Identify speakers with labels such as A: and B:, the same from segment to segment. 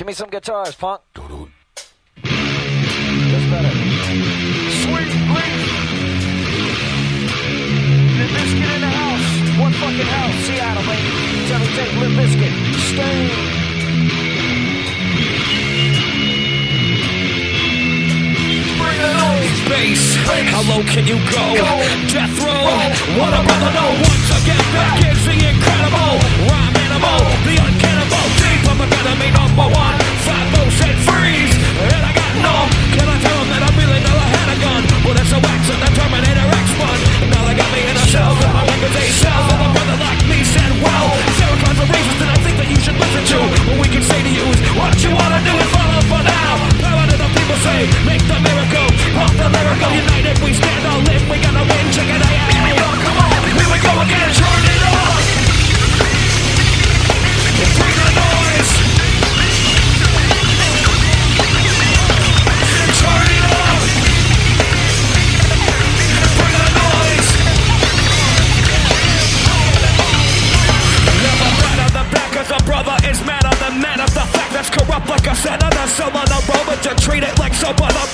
A: Give me some guitars, punk. That's better. Sweet Leaf. Limp Bizkit in the house. What fucking hell, Seattle, baby. Tell me, take Limp Bizkit. Stay.
B: How low can you go? go. Death row. What a brother! No, once I get back, it's the incredible rhyme animal. Send another someone on road, but to treat it like someone I'm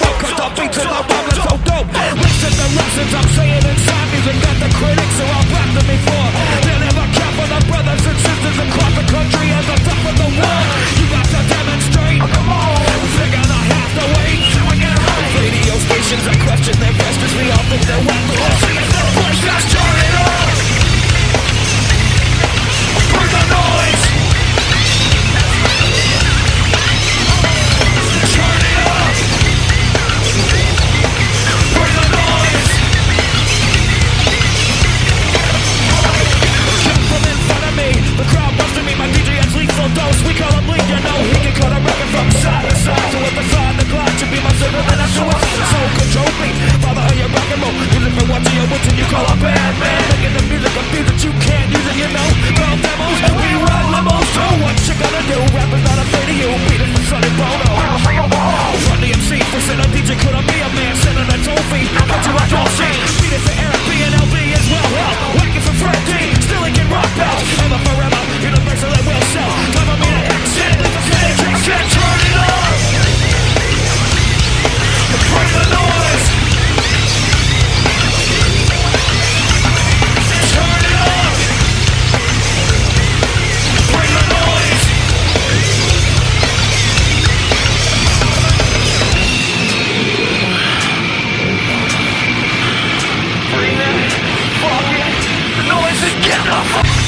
B: the noise and get the fuck